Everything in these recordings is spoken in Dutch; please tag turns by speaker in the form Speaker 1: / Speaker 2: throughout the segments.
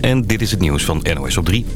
Speaker 1: En dit is het nieuws van NOS op 3.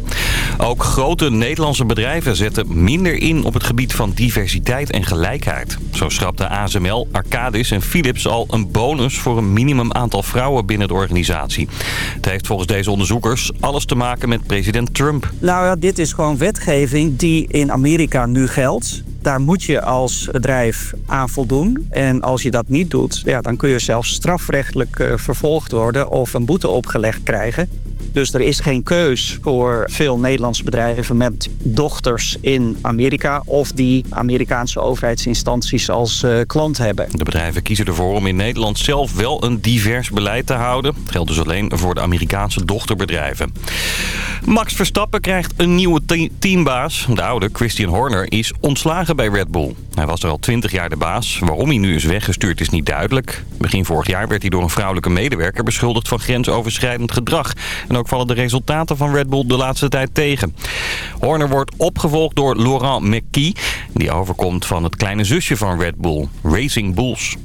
Speaker 1: Ook grote Nederlandse bedrijven zetten minder in op het gebied van diversiteit en gelijkheid. Zo schrapte ASML, Arcadis en Philips al een bonus voor een minimum aantal vrouwen binnen de organisatie. Het heeft volgens deze onderzoekers alles te maken met president Trump.
Speaker 2: Nou ja, dit is gewoon wetgeving die in Amerika nu geldt. Daar moet je als bedrijf aan voldoen. En als je dat niet doet, ja, dan kun je zelfs strafrechtelijk uh, vervolgd worden of een boete opgelegd krijgen. Dus er is geen keus voor veel Nederlandse bedrijven met dochters in Amerika... of die Amerikaanse overheidsinstanties als uh, klant hebben.
Speaker 1: De bedrijven kiezen ervoor om in Nederland zelf wel een divers beleid te houden. Dat geldt dus alleen voor de Amerikaanse dochterbedrijven. Max Verstappen krijgt een nieuwe teambaas. De oude Christian Horner is ontslagen bij Red Bull. Hij was er al 20 jaar de baas. Waarom hij nu is weggestuurd is niet duidelijk. Begin vorig jaar werd hij door een vrouwelijke medewerker beschuldigd van grensoverschrijdend gedrag. En ook vallen de resultaten van Red Bull de laatste tijd tegen. Horner wordt opgevolgd door Laurent McKee. Die overkomt van het kleine zusje van Red Bull, Racing Bulls.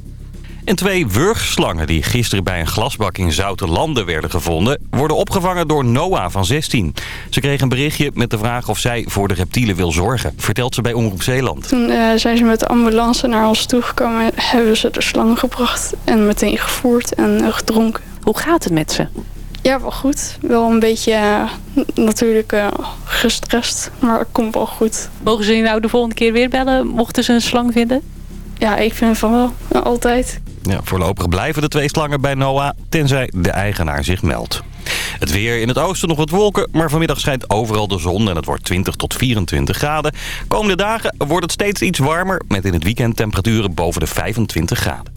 Speaker 1: En twee wurgslangen die gisteren bij een glasbak in Zoutelanden werden gevonden... worden opgevangen door Noah van 16. Ze kreeg een berichtje met de vraag of zij voor de reptielen wil zorgen. Vertelt ze bij Omroep Zeeland.
Speaker 3: Toen uh, zijn ze met de ambulance naar ons toegekomen. Hebben ze de slangen gebracht en meteen gevoerd en uh, gedronken.
Speaker 4: Hoe gaat het met ze?
Speaker 3: Ja, wel goed. Wel een beetje uh, natuurlijk uh, gestrest, maar het komt wel goed.
Speaker 4: Mogen ze je nou de volgende keer weer bellen, mochten ze een slang vinden?
Speaker 3: Ja, ik vind van wel. Ja, altijd.
Speaker 1: Ja, voorlopig blijven de twee slangen bij Noah, tenzij de eigenaar zich meldt. Het weer in het oosten nog wat wolken, maar vanmiddag schijnt overal de zon en het wordt 20 tot 24 graden. Komende dagen wordt het steeds iets warmer, met in het weekend temperaturen boven de 25 graden.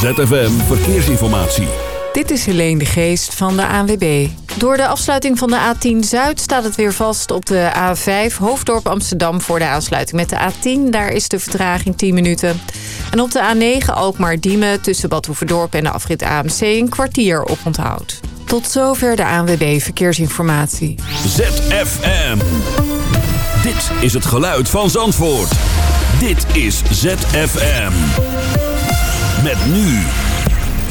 Speaker 5: ZFM Verkeersinformatie.
Speaker 6: Dit is Helene de Geest van de ANWB. Door de afsluiting van de A10 Zuid staat het weer vast op de A5 Hoofddorp Amsterdam voor de aansluiting met de A10. Daar is de vertraging 10 minuten. En op de A9 Alkmaar-Diemen tussen Bad Hoeverdorp en de afrit AMC een kwartier op onthoud. Tot zover de ANWB Verkeersinformatie.
Speaker 5: ZFM. Dit is het geluid van Zandvoort. Dit is ZFM. Met nu...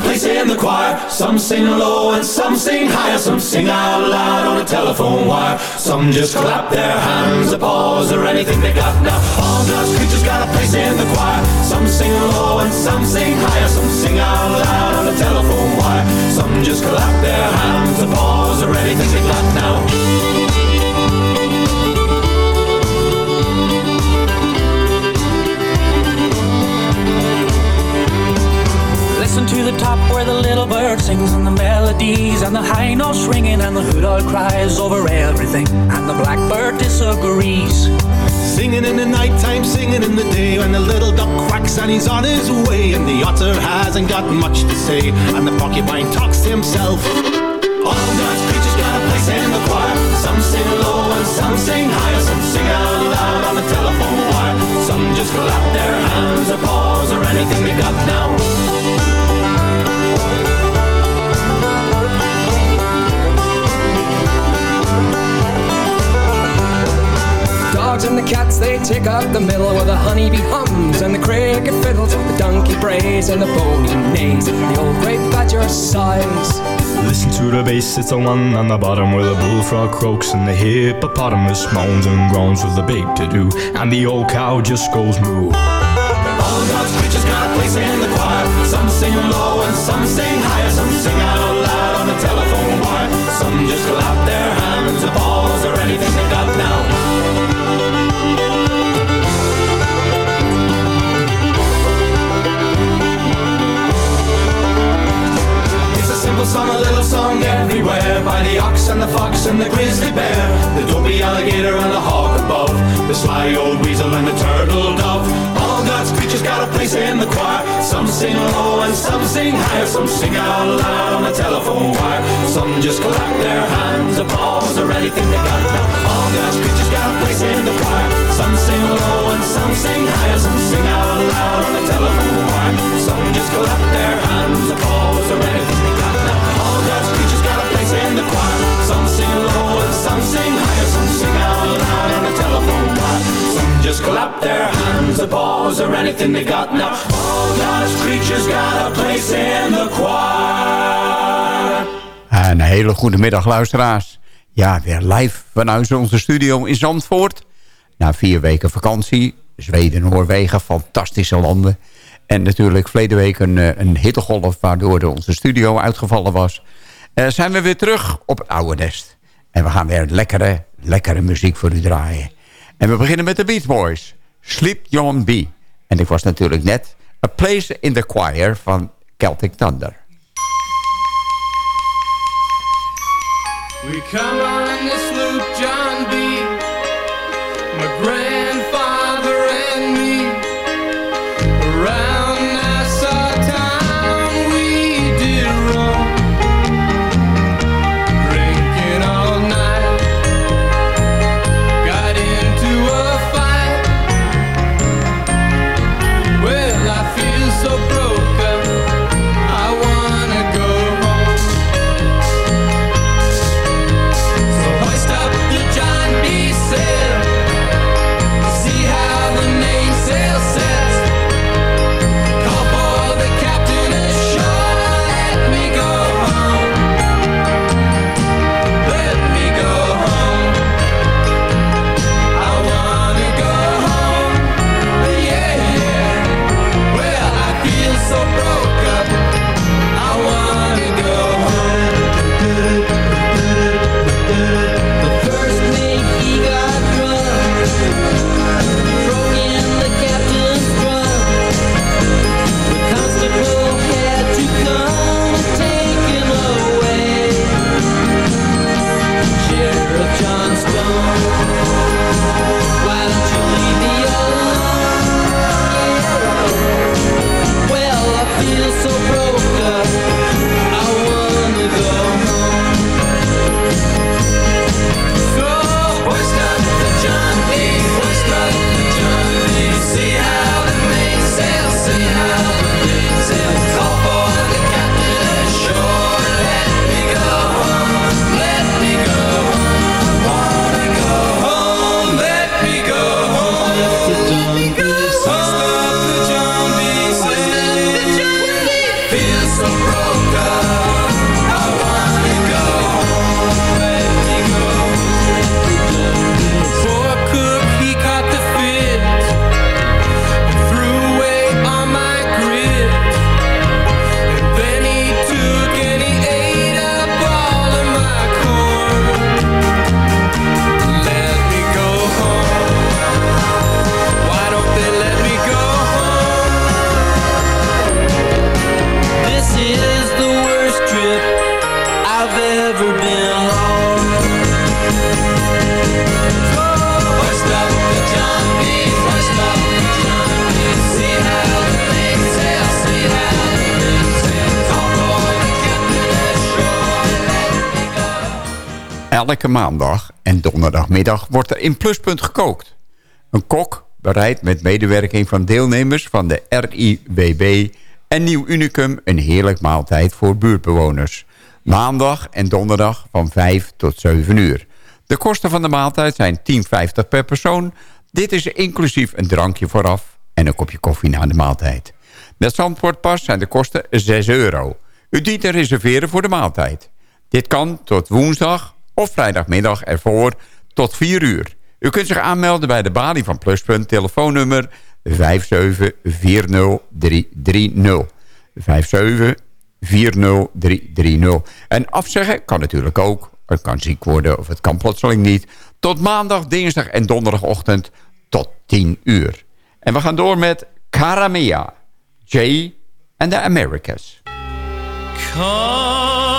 Speaker 7: Place in the choir. Some sing low and some sing higher. Some sing out loud on a telephone wire. Some just clap their hands, applause, or anything they got now. All God's creatures got a place in the choir. Some sing low and some sing higher. Some sing out loud on a telephone wire. Some just clap their hands, applause, or anything they got now.
Speaker 8: To the top where the little bird sings and the melodies and the high notes ringing and the hood owl cries over everything and the blackbird disagrees.
Speaker 9: Singing in the nighttime, singing in the day when the little duck quacks and he's on his way and the otter hasn't got much to say and the porcupine talks to himself.
Speaker 7: All God's creatures got a place in the choir. Some sing low and some sing higher. Some sing out loud on the telephone wire. Some just clap their hands or paws or anything they got now.
Speaker 8: Dogs and the cats, they take up the middle where the honeybee hums and the cricket fiddles, the donkey brays and the pony neighs, the old gray badger sighs.
Speaker 10: Listen to the bass, it's the one on the bottom where the bullfrog croaks and the hippopotamus moans and groans with the big to do, and the old cow just goes moo.
Speaker 7: All God's creatures got a place in the choir. Some sing low and some sing higher. Some sing out song, a little song everywhere and the fox and the grizzly bear, the dopey alligator and the hawk above, the sly old weasel and the turtle dove. All God's creatures got a place in the choir. Some sing low and some sing higher, some sing out loud on the telephone wire. Some just clap their hands, applause, or anything they got. All God's creatures got a place in the choir. Some sing low and some sing higher, some sing out loud the telephone just got. A place in the low and out loud hands, or anything they got. Now all creatures got a place in the choir.
Speaker 11: Een hele goede middag luisteraars. Ja, weer live vanuit onze studio in Zandvoort. Na vier weken vakantie. Zweden, Noorwegen, fantastische landen. En natuurlijk verleden week een, eh, een hittegolf waardoor onze studio uitgevallen was. Eh, zijn we weer terug op het oude nest. En we gaan weer lekkere, lekkere muziek voor u draaien. En we beginnen met de Beach Boys. Sleep John B. En ik was natuurlijk net A Place in the Choir van Celtic Thunder.
Speaker 12: We come on the
Speaker 11: maandag en donderdagmiddag wordt er in Pluspunt gekookt. Een kok bereidt met medewerking van deelnemers van de RIWB en Nieuw Unicum een heerlijk maaltijd voor buurtbewoners. Maandag en donderdag van 5 tot 7 uur. De kosten van de maaltijd zijn 10,50 per persoon. Dit is inclusief een drankje vooraf en een kopje koffie na de maaltijd. Met Zandvoortpas zijn de kosten 6 euro. U dient te reserveren voor de maaltijd. Dit kan tot woensdag of vrijdagmiddag ervoor tot 4 uur. U kunt zich aanmelden bij de balie van Pluspunt, telefoonnummer 5740330. 5740330. En afzeggen kan natuurlijk ook. Het kan ziek worden of het kan plotseling niet. Tot maandag, dinsdag en donderdagochtend tot 10 uur. En we gaan door met Karamea, Jay and the Americas.
Speaker 12: Caramia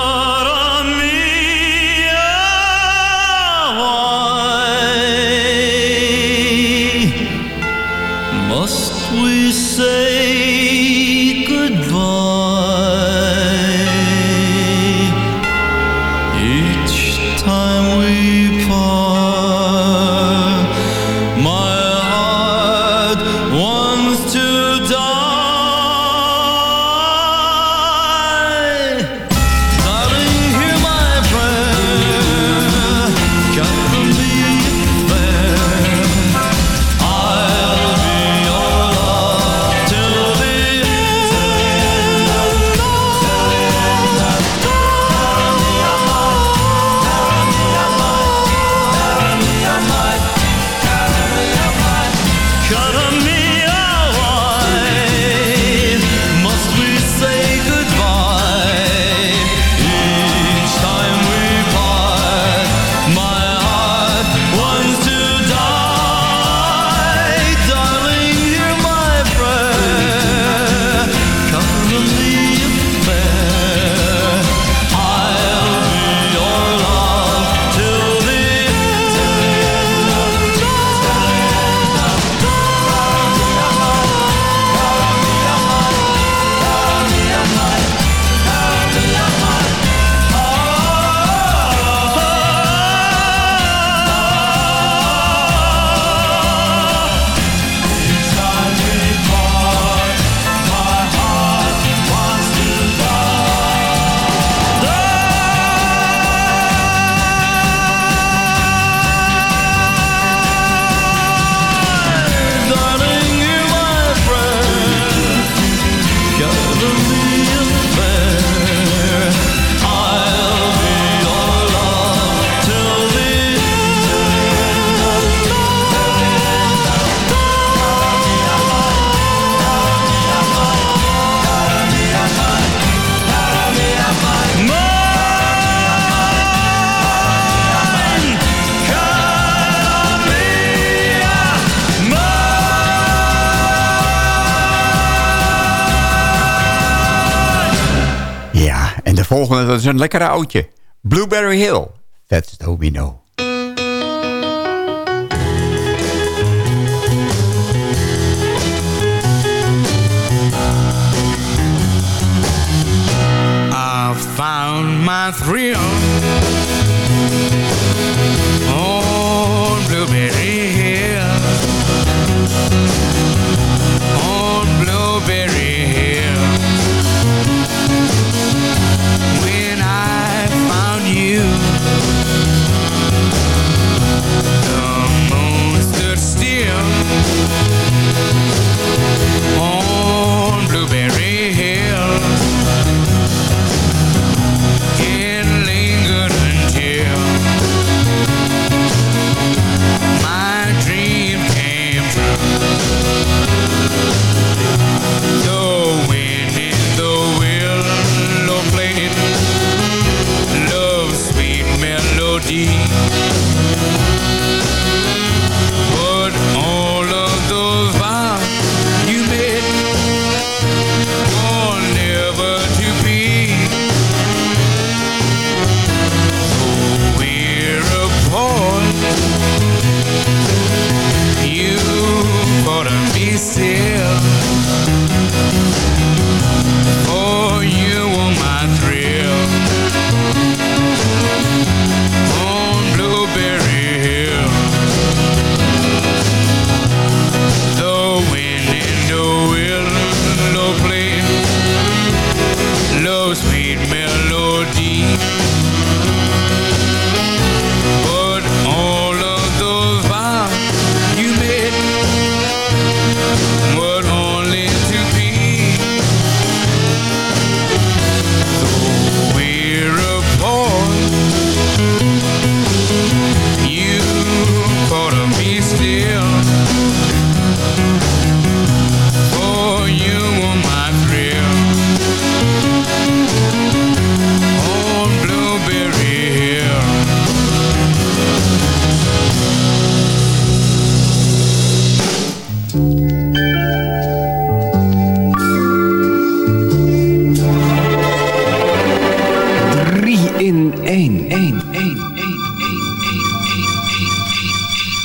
Speaker 11: dat is een lekkere oudje. Blueberry Hill, that's domino.
Speaker 13: I found my thrill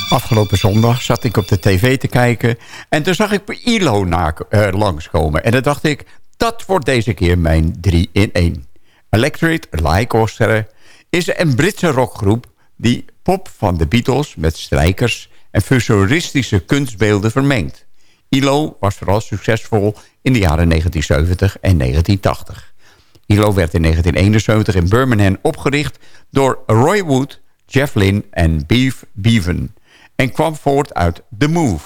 Speaker 11: Afgelopen zondag zat ik op de tv te kijken... en toen zag ik ILO na, uh, langskomen. En dan dacht ik, dat wordt deze keer mijn 3 in 1. Electric Light Orchestra is een Britse rockgroep... die pop van de Beatles met strijkers en futuristische kunstbeelden vermengt. ILO was vooral succesvol in de jaren 1970 en 1980. ILO werd in 1971 in Birmingham opgericht door Roy Wood, Jeff Lynne en Beef Beaven en kwam voort uit The Move.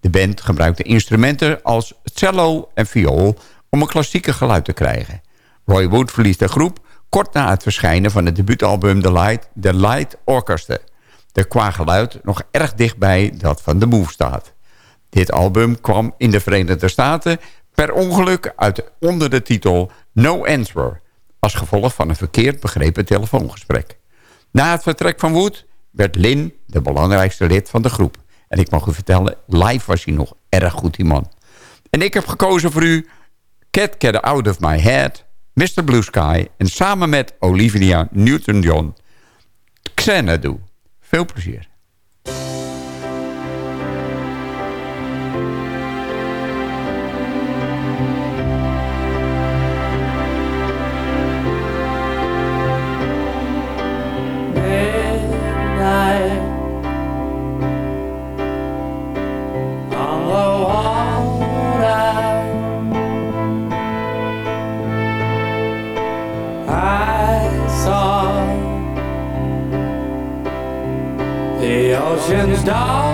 Speaker 11: De band gebruikte instrumenten als cello en viool om een klassieke geluid te krijgen. Roy Wood verliet de groep kort na het verschijnen van het debuutalbum The Light, The Light Orchestra. De qua geluid nog erg dichtbij dat van The Move staat. Dit album kwam in de Verenigde Staten per ongeluk uit onder de titel No Answer... als gevolg van een verkeerd begrepen telefoongesprek. Na het vertrek van Wood werd Lin de belangrijkste lid van de groep. En ik mag u vertellen, live was hij nog erg goed, die man. En ik heb gekozen voor u Cat Get Out of My Head, Mr. Blue Sky... en samen met Olivia Newton-John, Xanadu. Veel plezier.
Speaker 12: ocean's dark.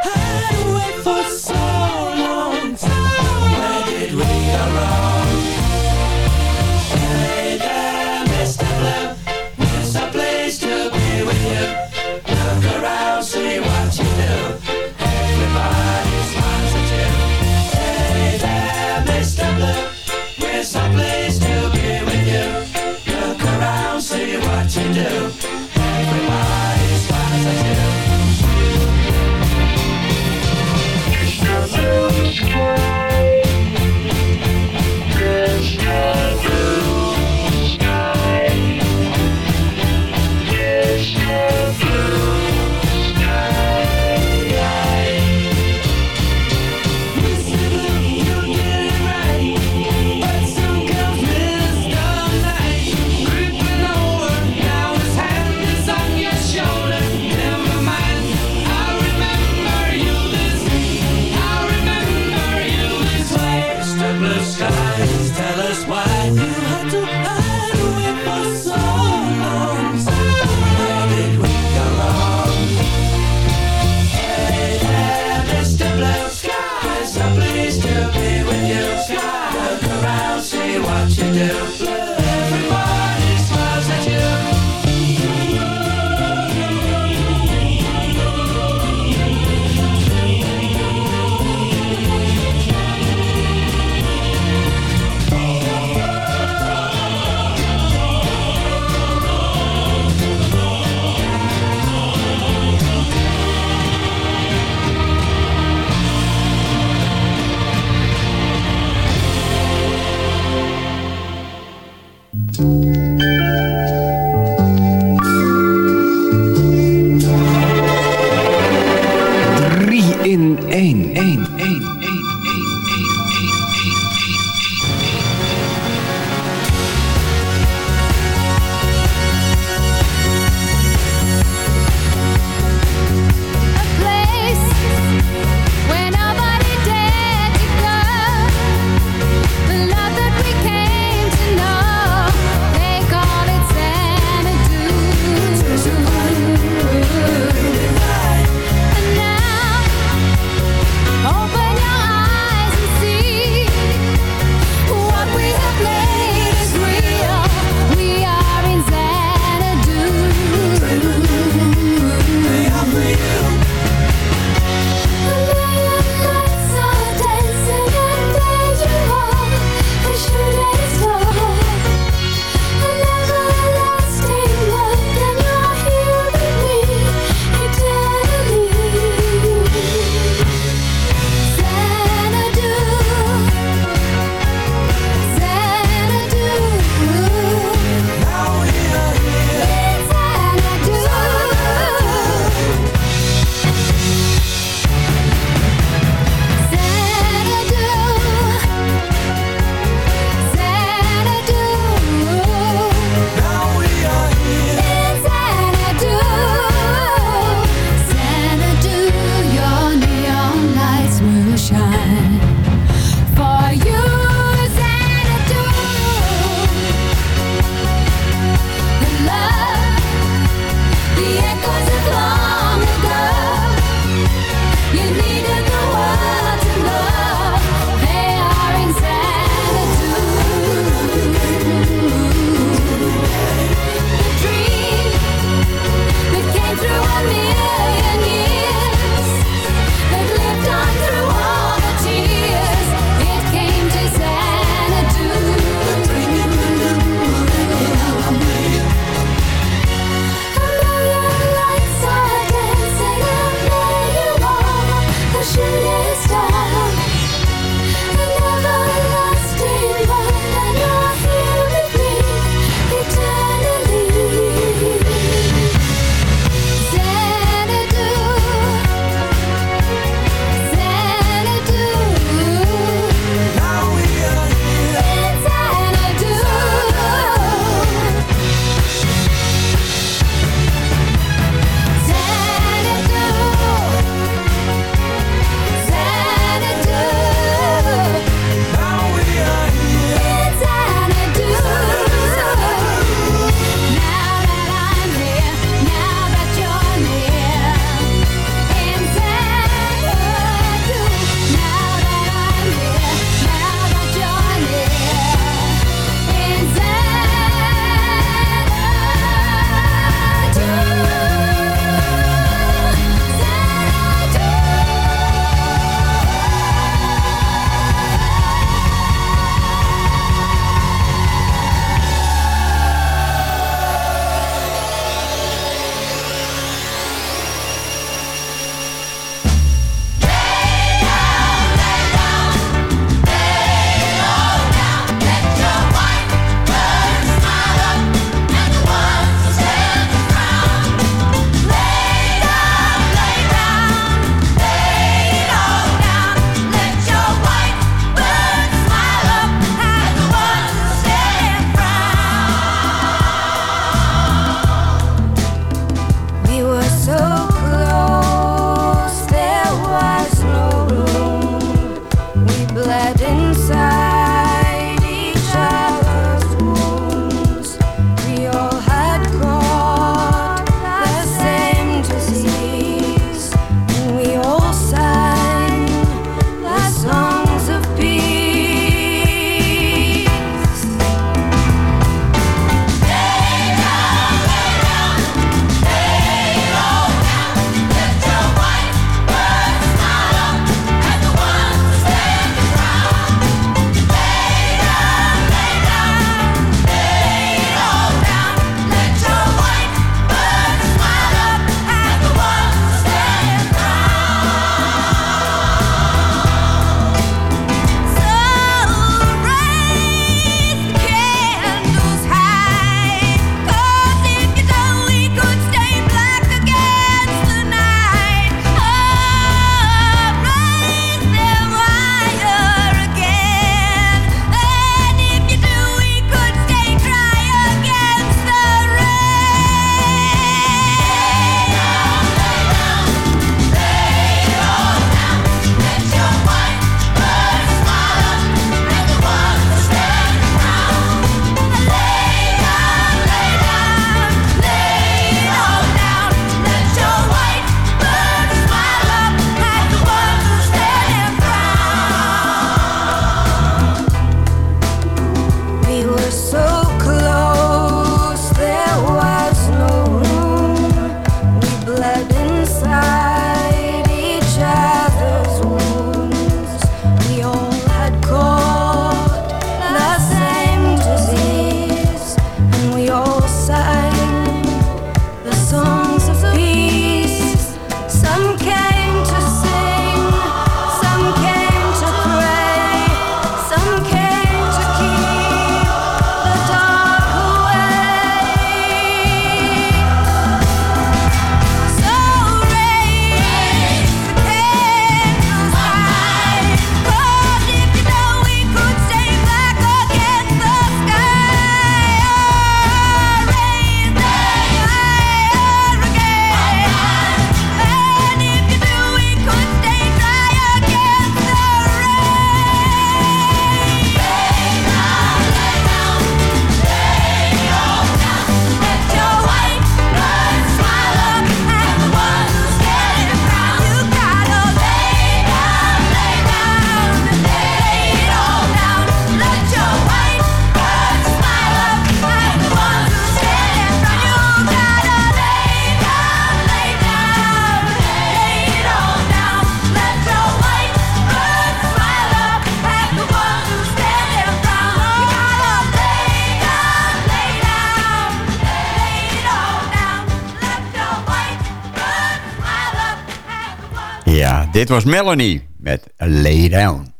Speaker 11: dit was Melanie met Lay Down.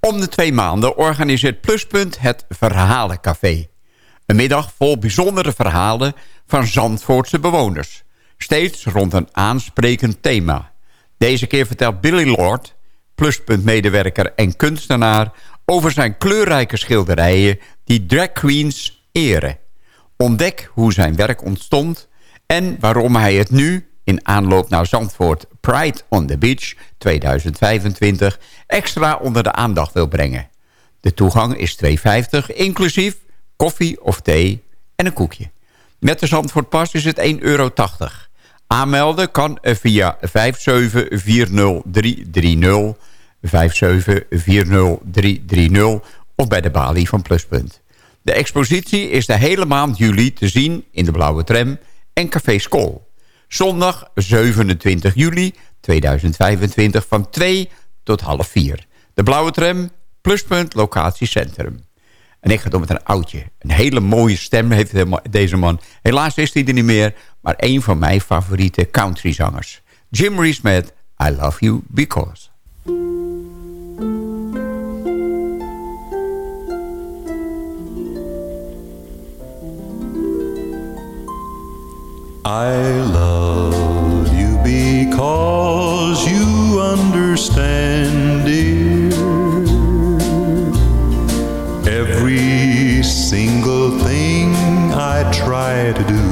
Speaker 11: Om de twee maanden organiseert Pluspunt het Verhalencafé. Een middag vol bijzondere verhalen van Zandvoortse bewoners. Steeds rond een aansprekend thema. Deze keer vertelt Billy Lord, Pluspunt-medewerker en kunstenaar... over zijn kleurrijke schilderijen die drag queens eren. Ontdek hoe zijn werk ontstond en waarom hij het nu in aanloop naar Zandvoort Pride on the Beach 2025 extra onder de aandacht wil brengen. De toegang is 2,50 inclusief koffie of thee en een koekje. Met de Zandvoortpas is het 1,80 euro. Aanmelden kan via 5740330, 5740330 of bij de balie van Pluspunt. De expositie is de hele maand juli te zien in de Blauwe Tram en Café Skol. Zondag 27 juli 2025 van 2 tot half 4. De Blauwe Tram, Pluspunt, locatiecentrum. En ik ga door met een oudje. Een hele mooie stem heeft deze man. Helaas is hij er niet meer, maar een van mijn favoriete countryzangers. Jim Reese met I Love You Because.
Speaker 14: I love you because you understand, dear. Every single thing I try to do.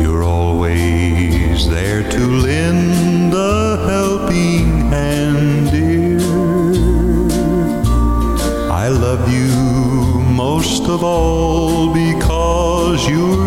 Speaker 14: You're always there to lend a helping hand, dear. I love you most of all you.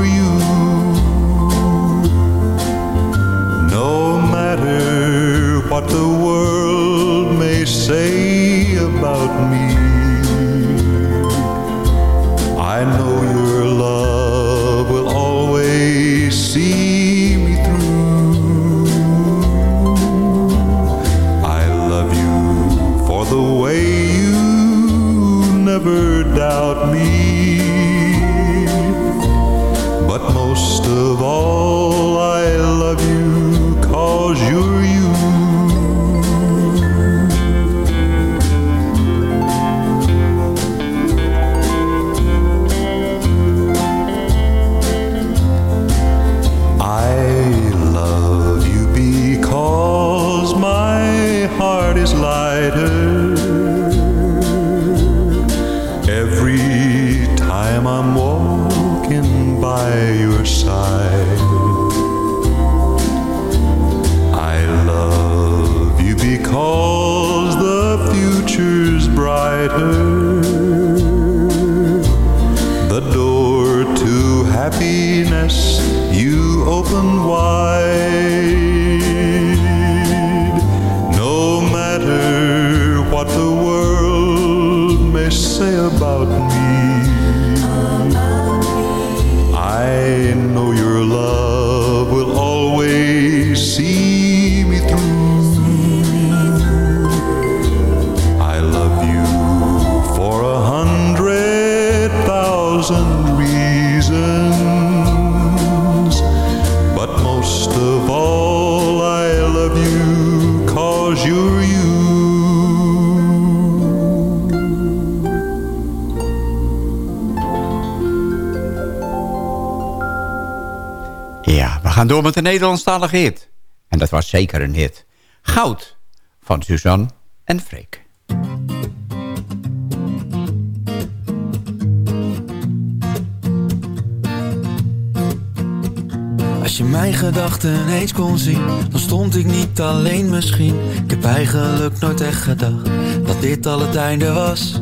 Speaker 11: Gaan door met een Nederlandstalige hit. En dat was zeker een hit. Goud van Suzanne en Freek.
Speaker 15: Als je mijn gedachten eens kon zien, dan stond ik niet alleen misschien. Ik heb eigenlijk nooit echt gedacht dat dit al het einde was.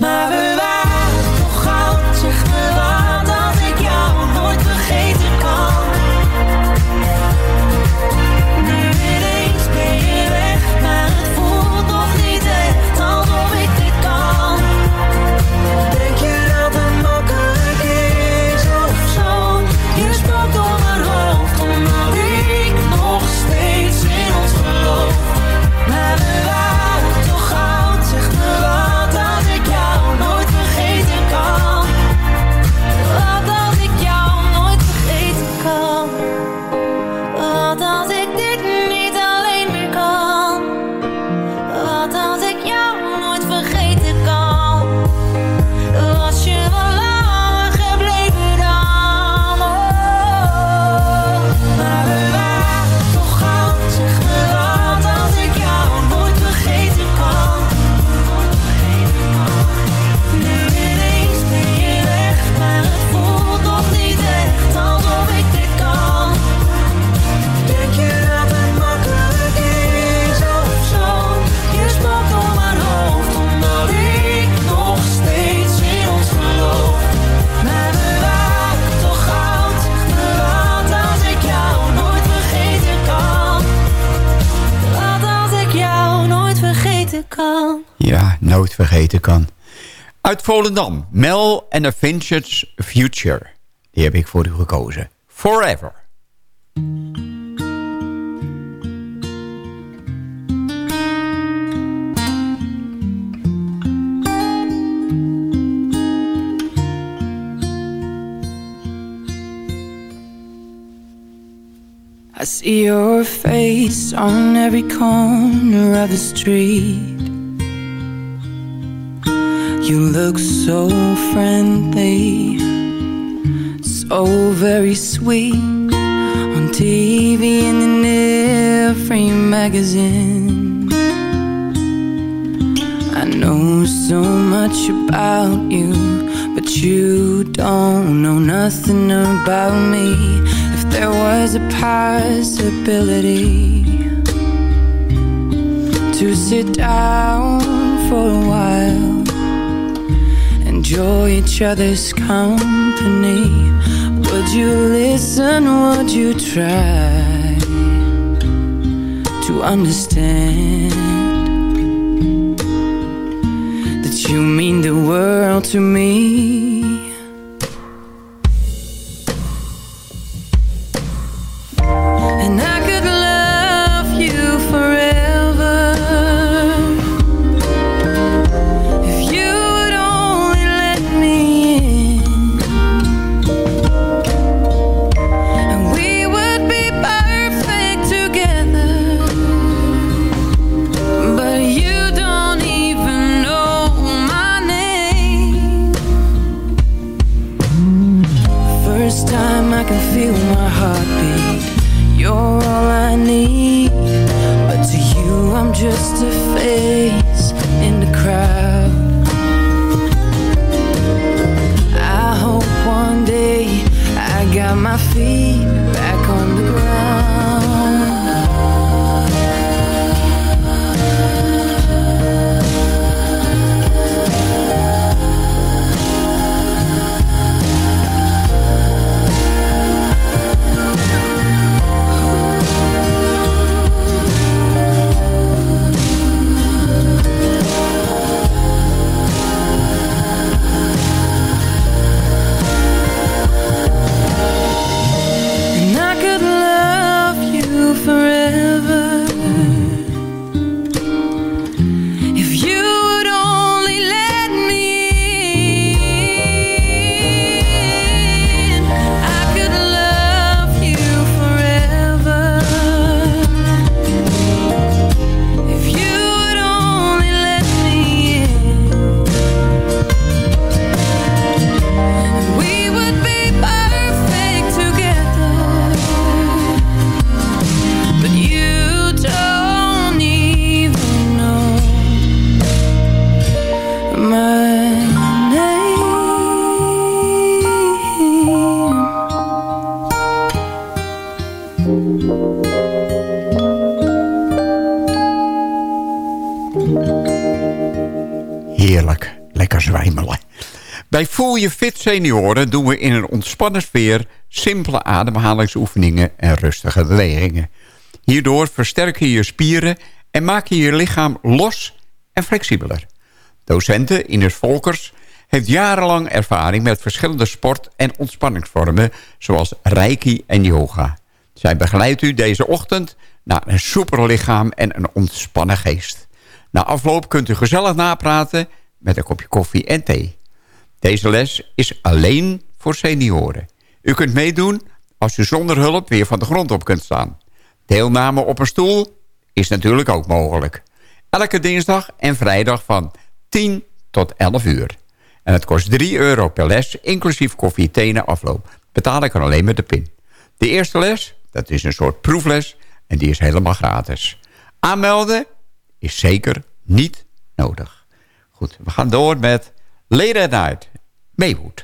Speaker 15: Maar we waren toch goud Zeg nooit vergeten kan.
Speaker 11: Uit Volendam, Mel en a Vintage Future. Die heb ik voor u gekozen. Forever.
Speaker 16: I see your face on every corner of the street. You look so friendly, so very sweet. On TV and in every magazine. I know so much about you, but you don't know nothing about me. If there was a possibility to sit down for a while, enjoy each other's company, would you listen? Would you try to understand? that you mean the world to me.
Speaker 17: Fit Senioren doen we in een ontspannen sfeer... simpele ademhalingsoefeningen en rustige bewegingen. Hierdoor versterk je je spieren en maak je je lichaam los en flexibeler. Docente Ines Volkers heeft jarenlang ervaring met verschillende sport- en ontspanningsvormen... zoals reiki en yoga. Zij begeleidt u deze ochtend naar een soepel lichaam en een ontspannen geest. Na afloop kunt u gezellig napraten met een kopje koffie en thee. Deze les is alleen voor senioren. U kunt meedoen als u zonder hulp weer van de grond op kunt staan. Deelname op een stoel is natuurlijk ook mogelijk. Elke dinsdag en vrijdag van 10 tot 11 uur. En het kost 3 euro per les, inclusief koffie, thee na afloop. Betaal ik er alleen met de pin. De eerste les, dat is een soort proefles en die is helemaal gratis. Aanmelden is zeker niet nodig. Goed, we gaan door met Late at Night, Maywood.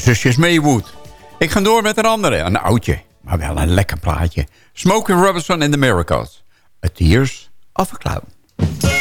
Speaker 17: Zusjes Maywood. Ik ga door met een andere, een oudje, maar wel een lekker plaatje. Smokey Robinson and the Miracles. A Tears of a Clown.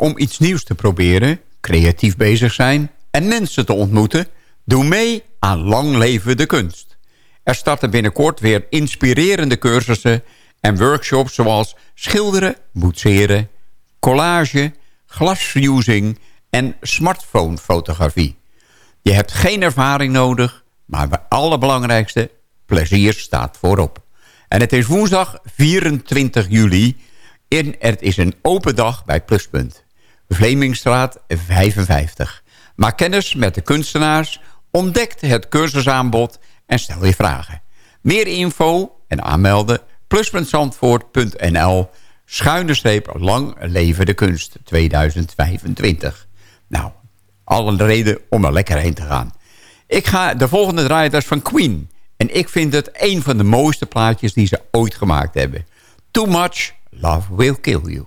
Speaker 11: Om iets nieuws te proberen, creatief bezig zijn en mensen te ontmoeten? Doe mee aan Lang Leven de Kunst. Er starten binnenkort weer inspirerende cursussen en workshops zoals schilderen, boetseren, collage, glasfusing en smartphonefotografie. Je hebt geen ervaring nodig, maar het allerbelangrijkste, plezier staat voorop. En het is woensdag 24 juli en het is een open dag bij Pluspunt. Vlemingstraat 55. Maak kennis met de kunstenaars, ontdek het cursusaanbod en stel je vragen. Meer info en aanmelden pluspuntzandvoort.nl schuine streep lang leven de kunst 2025. Nou, alle reden om er lekker heen te gaan. Ik ga de volgende draaien, van Queen. En ik vind het een van de mooiste plaatjes die ze ooit gemaakt hebben. Too Much Love Will Kill You.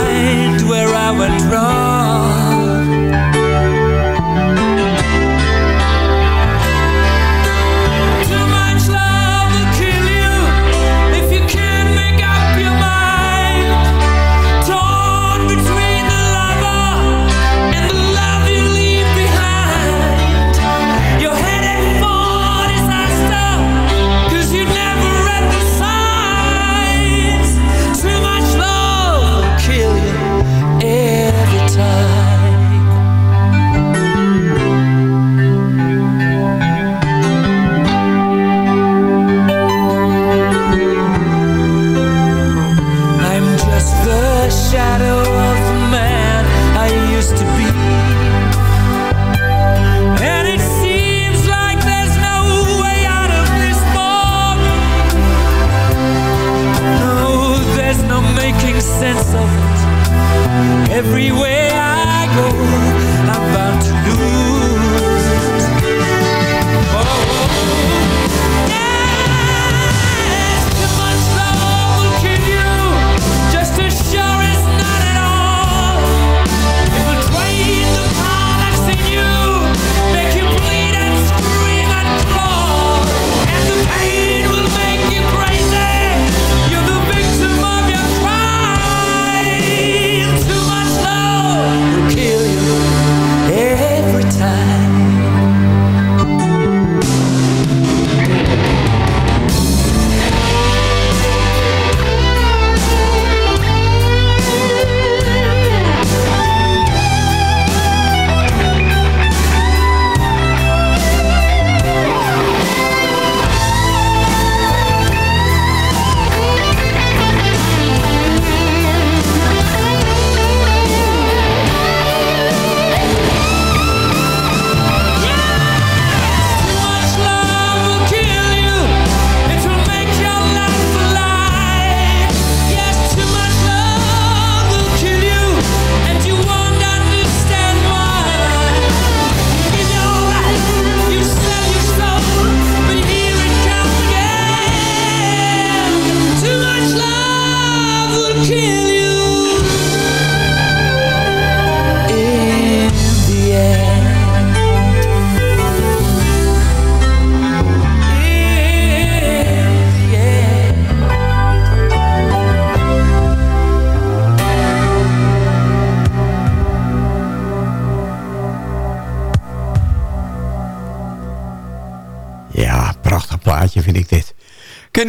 Speaker 12: I went wrong.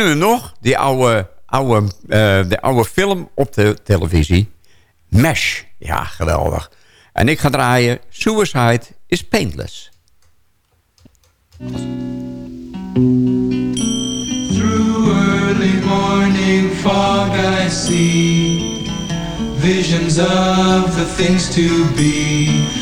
Speaker 11: Kennen nog? Die oude, oude, eh, de oude film op de televisie. Mesh. Ja, geweldig. En ik ga draaien Suicide is Painless.
Speaker 18: Through early morning fog I see visions of the things to be,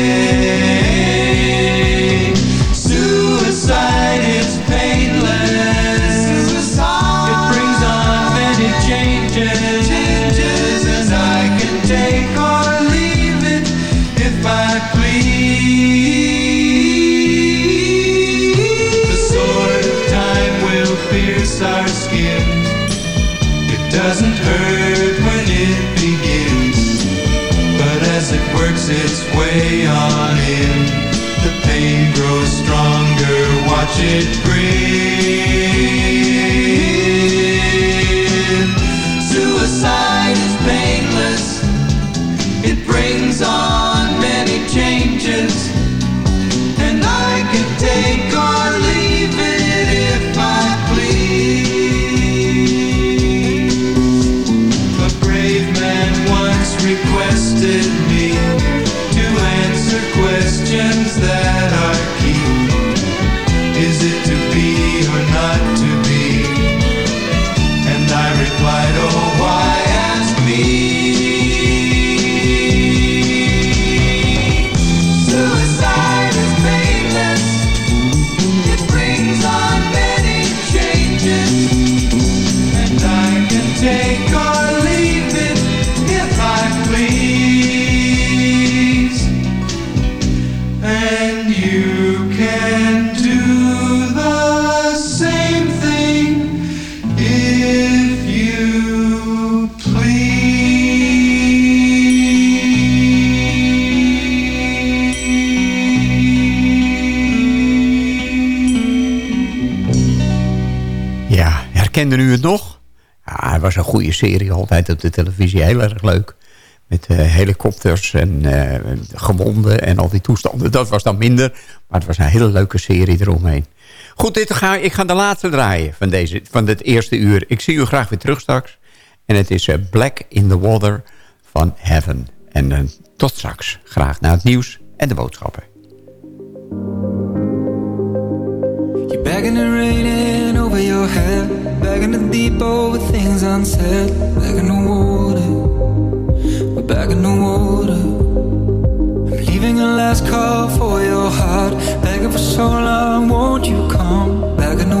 Speaker 18: It
Speaker 11: green. Goede serie, altijd op de televisie. Heel erg leuk. Met eh, helikopters en eh, gewonden en al die toestanden. Dat was dan minder, maar het was een hele leuke serie eromheen. Goed, dit ga, ik ga de laatste draaien van, deze, van dit eerste uur. Ik zie u graag weer terug straks. En het is eh, Black in the Water van Heaven. En tot straks. Graag naar het nieuws en de boodschappen.
Speaker 18: You're begging to deep over things unsaid, begging the water, we're back in the water. I'm leaving a last call for your heart, begging for so long, won't you come? back in the